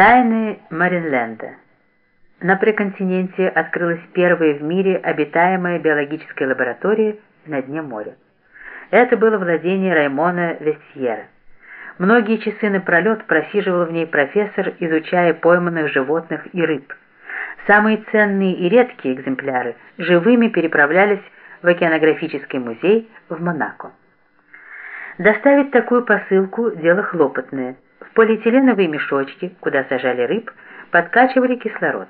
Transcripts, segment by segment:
Тайны Маринленда. На преконтиненте открылась первая в мире обитаемая биологическая лаборатория на дне моря. Это было владение Раймона Вестьера. Многие часы напролет просиживал в ней профессор, изучая пойманных животных и рыб. Самые ценные и редкие экземпляры живыми переправлялись в океанографический музей в Монако. Доставить такую посылку – дело хлопотное. Полиэтиленовые мешочки, куда сажали рыб, подкачивали кислород.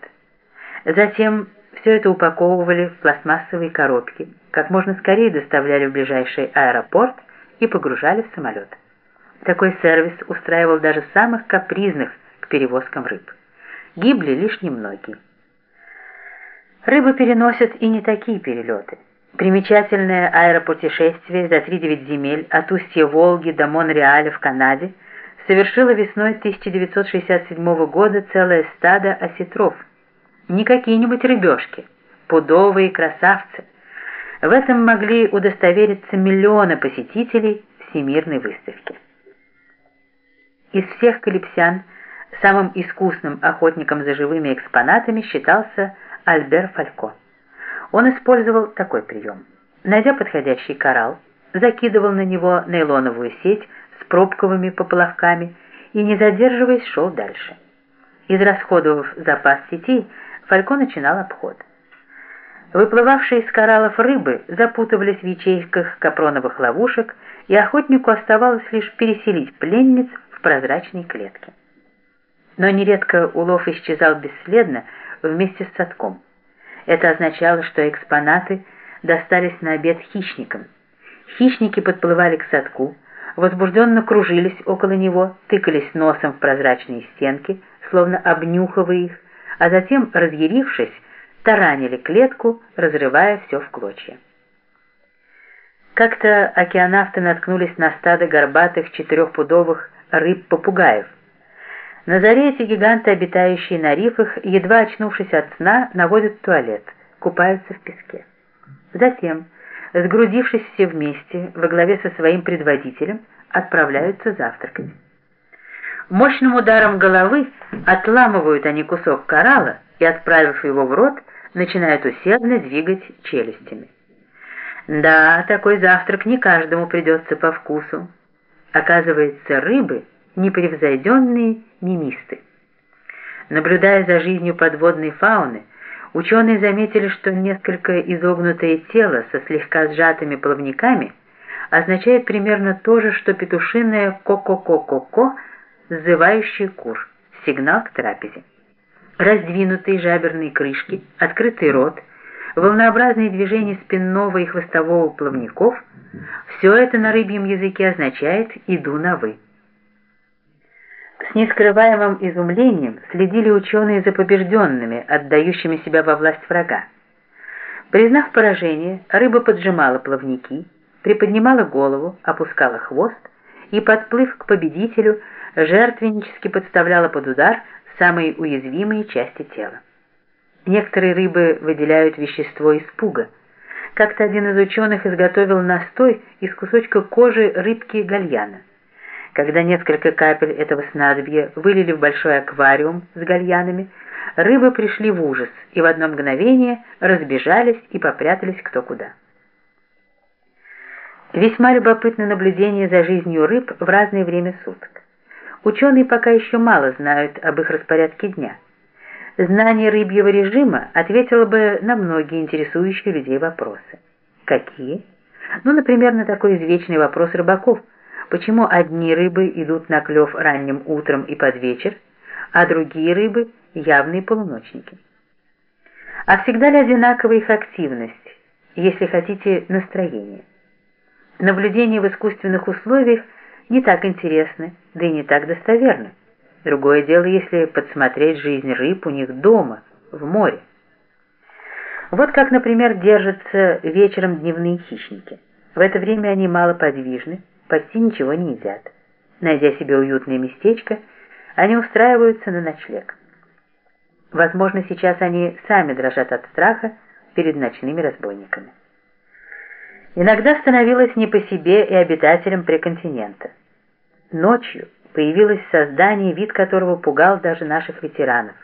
Затем все это упаковывали в пластмассовые коробки, как можно скорее доставляли в ближайший аэропорт и погружали в самолет. Такой сервис устраивал даже самых капризных к перевозкам рыб. Гибли лишь немногие. Рыбы переносят и не такие перелеты. Примечательное аэропутешествие за 3-9 земель от устья Волги до Монреаля в Канаде совершило весной 1967 года целое стадо осетров. Не какие-нибудь рыбешки, пудовые красавцы. В этом могли удостовериться миллионы посетителей Всемирной выставки. Из всех калипсян самым искусным охотником за живыми экспонатами считался Альбер Фалько. Он использовал такой прием. Найдя подходящий коралл, закидывал на него нейлоновую сеть пробковыми поплавками и, не задерживаясь, шел дальше. Израсходовав запас сетей, Фалько начинал обход. Выплывавшие из кораллов рыбы запутывались в ячейках капроновых ловушек, и охотнику оставалось лишь переселить пленниц в прозрачной клетке. Но нередко улов исчезал бесследно вместе с садком. Это означало, что экспонаты достались на обед хищникам. Хищники подплывали к садку, возбужденно кружились около него, тыкались носом в прозрачные стенки, словно обнюхивая их, а затем, разъярившись, таранили клетку, разрывая все в клочья. Как-то океанавты наткнулись на стадо горбатых четырехпудовых рыб-попугаев. На заре эти гиганты, обитающие на рифах, едва очнувшись от сна, наводят туалет, купаются в песке. Затем, сгрудившись все вместе, во главе со своим предводителем, отправляются завтракать. Мощным ударом головы отламывают они кусок коралла и, отправив его в рот, начинают усердно двигать челюстями. Да, такой завтрак не каждому придется по вкусу. Оказывается, рыбы — непревзойденные мимисты. Наблюдая за жизнью подводной фауны, ученые заметили, что несколько изогнутое тело со слегка сжатыми плавниками означает примерно то же, что петушиное «ко-ко-ко-ко-ко», сзывающий кур, сигнал к трапезе. Раздвинутые жаберные крышки, открытый рот, волнообразные движения спинного и хвостового плавников – все это на рыбьем языке означает «иду на вы». С нескрываемым изумлением следили ученые за побежденными, отдающими себя во власть врага. Признав поражение, рыба поджимала плавники, приподнимала голову, опускала хвост и, подплыв к победителю, жертвеннически подставляла под удар самые уязвимые части тела. Некоторые рыбы выделяют вещество испуга. Как-то один из ученых изготовил настой из кусочка кожи рыбки гальяна. Когда несколько капель этого снадобья вылили в большой аквариум с гальянами, рыбы пришли в ужас и в одно мгновение разбежались и попрятались кто куда. Весьма любопытно наблюдение за жизнью рыб в разное время суток. Ученые пока еще мало знают об их распорядке дня. Знание рыбьего режима ответило бы на многие интересующие людей вопросы. Какие? Ну, например, на такой извечный вопрос рыбаков. Почему одни рыбы идут на клев ранним утром и под вечер, а другие рыбы – явные полуночники? А всегда ли одинакова их активность, если хотите, настроение? Наблюдения в искусственных условиях не так интересны, да и не так достоверны. Другое дело, если подсмотреть жизнь рыб у них дома, в море. Вот как, например, держатся вечером дневные хищники. В это время они малоподвижны, почти ничего не едят. Найдя себе уютное местечко, они устраиваются на ночлег. Возможно, сейчас они сами дрожат от страха перед ночными разбойниками. Иногда становилось не по себе и обитателям преконтинента. Ночью, появилось создание, вид которого пугал даже наших ветеранов.